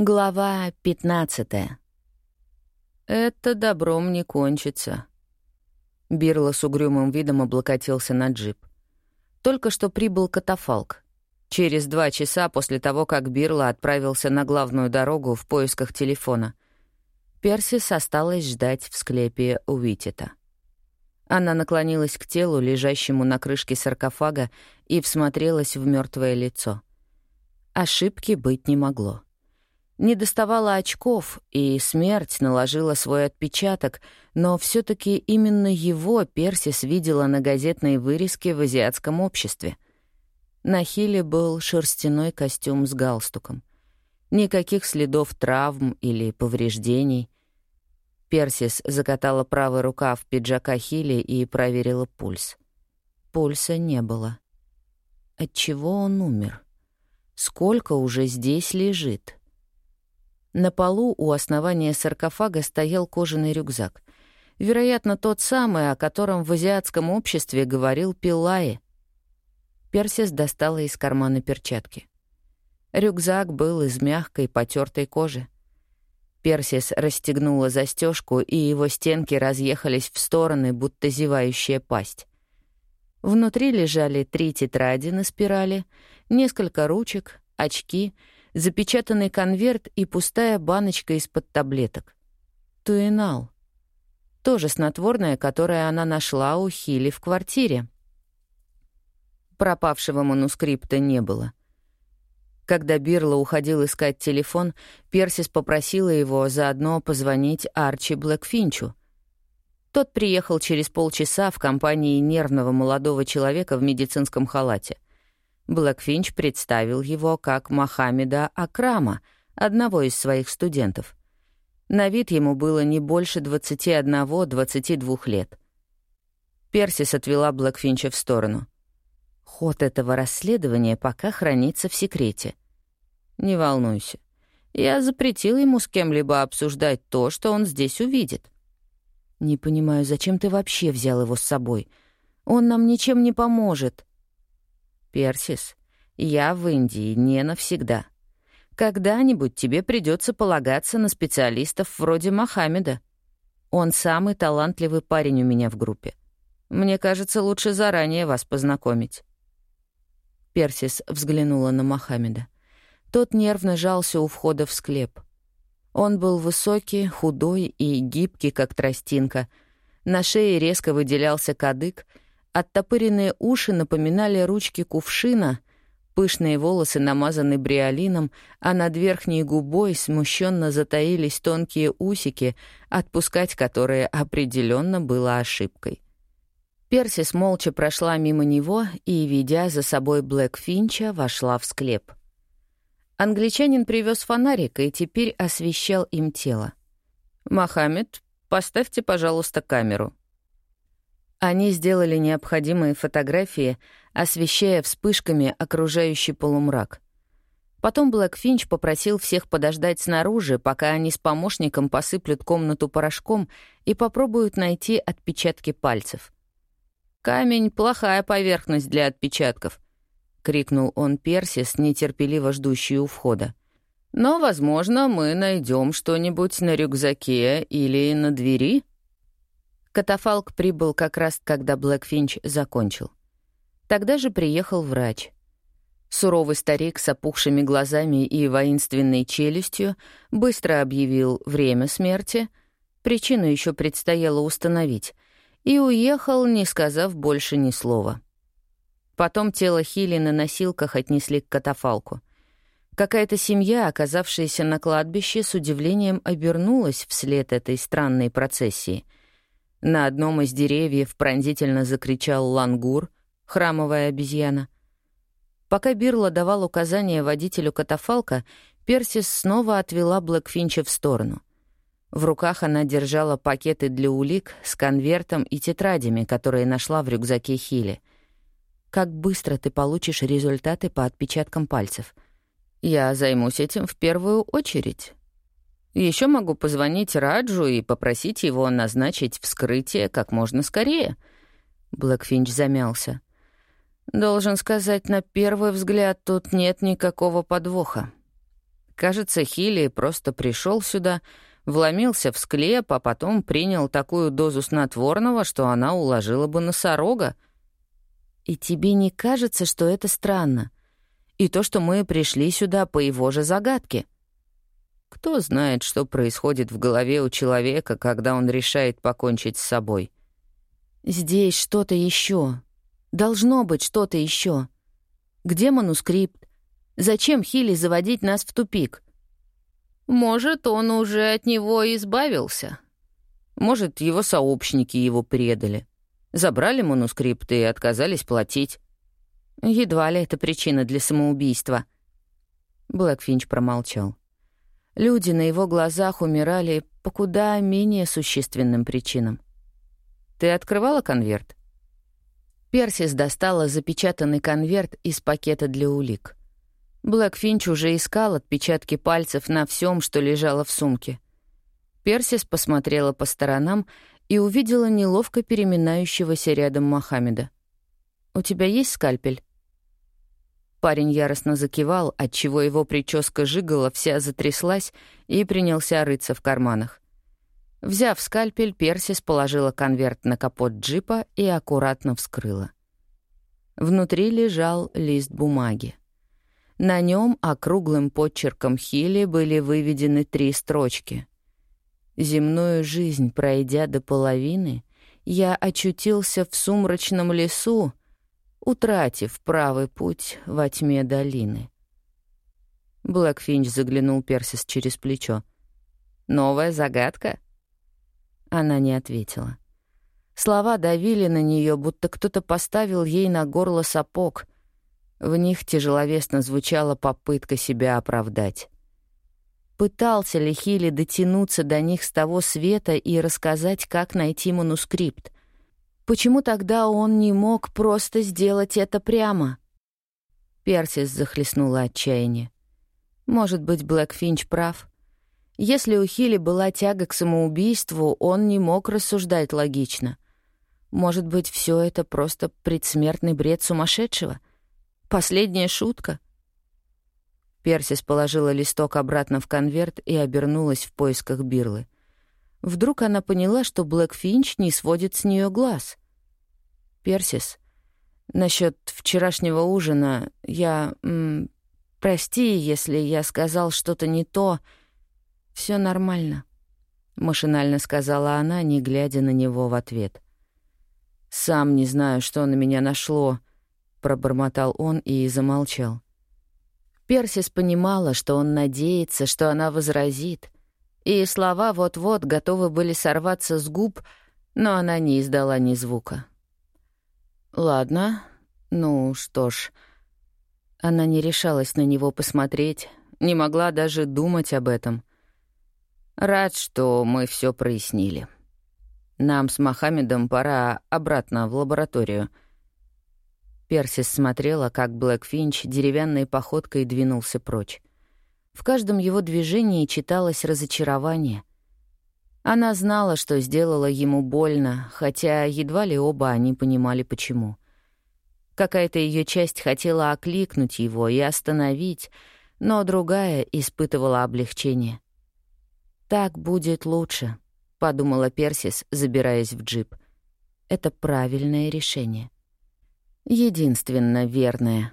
Глава 15 «Это добром не кончится». Бирла с угрюмым видом облокотился на джип. Только что прибыл катафалк. Через два часа после того, как Бирла отправился на главную дорогу в поисках телефона. Персис осталась ждать в склепе у Витита. Она наклонилась к телу, лежащему на крышке саркофага, и всмотрелась в мертвое лицо. Ошибки быть не могло. Не доставала очков, и смерть наложила свой отпечаток, но все таки именно его Персис видела на газетной вырезке в азиатском обществе. На Хиле был шерстяной костюм с галстуком. Никаких следов травм или повреждений. Персис закатала правый рукав пиджака Хили и проверила пульс. Пульса не было. Отчего он умер? Сколько уже здесь лежит? На полу у основания саркофага стоял кожаный рюкзак. Вероятно, тот самый, о котором в азиатском обществе говорил Пилае. Персис достала из кармана перчатки. Рюкзак был из мягкой, потертой кожи. Персис расстегнула застежку, и его стенки разъехались в стороны, будто зевающая пасть. Внутри лежали три тетради на спирали, несколько ручек, очки — запечатанный конверт и пустая баночка из-под таблеток. Туинал. Тоже снотворное, которое она нашла у Хили в квартире. Пропавшего манускрипта не было. Когда Бирла уходил искать телефон, Персис попросила его заодно позвонить Арчи Блэкфинчу. Тот приехал через полчаса в компании нервного молодого человека в медицинском халате — Блэкфинч представил его как Мохаммеда Акрама, одного из своих студентов. На вид ему было не больше 21-22 лет. Персис отвела Блэкфинча в сторону. Ход этого расследования пока хранится в секрете. Не волнуйся. Я запретил ему с кем-либо обсуждать то, что он здесь увидит. Не понимаю, зачем ты вообще взял его с собой? Он нам ничем не поможет. Персис, я в Индии не навсегда. Когда-нибудь тебе придется полагаться на специалистов вроде Мохаммеда. Он самый талантливый парень у меня в группе. Мне кажется, лучше заранее вас познакомить». Персис взглянула на Мохаммеда. Тот нервно жался у входа в склеп. Он был высокий, худой и гибкий, как тростинка. На шее резко выделялся кадык — Оттопыренные уши напоминали ручки кувшина, пышные волосы намазаны бриолином, а над верхней губой смущенно затаились тонкие усики, отпускать которые определенно было ошибкой. Персис молча прошла мимо него и, ведя за собой Блэк Финча, вошла в склеп. Англичанин привез фонарик и теперь освещал им тело. «Мохаммед, поставьте, пожалуйста, камеру», они сделали необходимые фотографии, освещая вспышками окружающий полумрак. Потом Блэк Финч попросил всех подождать снаружи, пока они с помощником посыплют комнату порошком и попробуют найти отпечатки пальцев. «Камень — плохая поверхность для отпечатков», — крикнул он Персис, нетерпеливо ждущий у входа. «Но, возможно, мы найдем что-нибудь на рюкзаке или на двери». Катафалк прибыл как раз, когда Блэкфинч закончил. Тогда же приехал врач. Суровый старик с опухшими глазами и воинственной челюстью быстро объявил время смерти, причину еще предстояло установить, и уехал, не сказав больше ни слова. Потом тело Хилли на носилках отнесли к катафалку. Какая-то семья, оказавшаяся на кладбище, с удивлением обернулась вслед этой странной процессии — на одном из деревьев пронзительно закричал лангур, храмовая обезьяна. Пока Бирла давал указания водителю катафалка, Персис снова отвела Блэкфинча в сторону. В руках она держала пакеты для улик с конвертом и тетрадями, которые нашла в рюкзаке Хилли. «Как быстро ты получишь результаты по отпечаткам пальцев?» «Я займусь этим в первую очередь», еще могу позвонить Раджу и попросить его назначить вскрытие как можно скорее». Блэкфинч замялся. «Должен сказать, на первый взгляд тут нет никакого подвоха. Кажется, Хилли просто пришел сюда, вломился в склеп, а потом принял такую дозу снотворного, что она уложила бы носорога. И тебе не кажется, что это странно? И то, что мы пришли сюда по его же загадке? Кто знает, что происходит в голове у человека, когда он решает покончить с собой? Здесь что-то еще. Должно быть что-то еще. Где манускрипт? Зачем Хилли заводить нас в тупик? Может, он уже от него избавился. Может, его сообщники его предали. Забрали манускрипты и отказались платить. Едва ли это причина для самоубийства. Блэкфинч промолчал. Люди на его глазах умирали по куда менее существенным причинам. «Ты открывала конверт?» Персис достала запечатанный конверт из пакета для улик. Блэкфинч уже искал отпечатки пальцев на всем, что лежало в сумке. Персис посмотрела по сторонам и увидела неловко переминающегося рядом Мохаммеда. «У тебя есть скальпель?» Парень яростно закивал, отчего его прическа жигала, вся затряслась и принялся рыться в карманах. Взяв скальпель, Персис положила конверт на капот джипа и аккуратно вскрыла. Внутри лежал лист бумаги. На нем округлым подчерком Хилли были выведены три строчки. «Земную жизнь пройдя до половины, я очутился в сумрачном лесу, утратив правый путь во тьме долины». Блэкфинч заглянул Персис через плечо. «Новая загадка?» Она не ответила. Слова давили на нее, будто кто-то поставил ей на горло сапог — в них тяжеловесно звучала попытка себя оправдать. Пытался ли Хилли дотянуться до них с того света и рассказать, как найти манускрипт? Почему тогда он не мог просто сделать это прямо? Персис захлестнула отчаяние. Может быть, Блэкфинч прав. Если у Хилли была тяга к самоубийству, он не мог рассуждать логично. Может быть, все это просто предсмертный бред сумасшедшего — Последняя шутка?» Персис положила листок обратно в конверт и обернулась в поисках Бирлы. Вдруг она поняла, что Блэк Финч не сводит с нее глаз. «Персис, насчет вчерашнего ужина я... М, прости, если я сказал что-то не то. Все нормально», — машинально сказала она, не глядя на него в ответ. «Сам не знаю, что на меня нашло», — пробормотал он и замолчал. Персис понимала, что он надеется, что она возразит, и слова вот-вот готовы были сорваться с губ, но она не издала ни звука. «Ладно, ну что ж...» Она не решалась на него посмотреть, не могла даже думать об этом. «Рад, что мы все прояснили. Нам с Мохаммедом пора обратно в лабораторию». Персис смотрела, как Блэк Финч деревянной походкой двинулся прочь. В каждом его движении читалось разочарование. Она знала, что сделала ему больно, хотя едва ли оба они понимали, почему. Какая-то ее часть хотела окликнуть его и остановить, но другая испытывала облегчение. «Так будет лучше», — подумала Персис, забираясь в джип. «Это правильное решение». Единственно верное.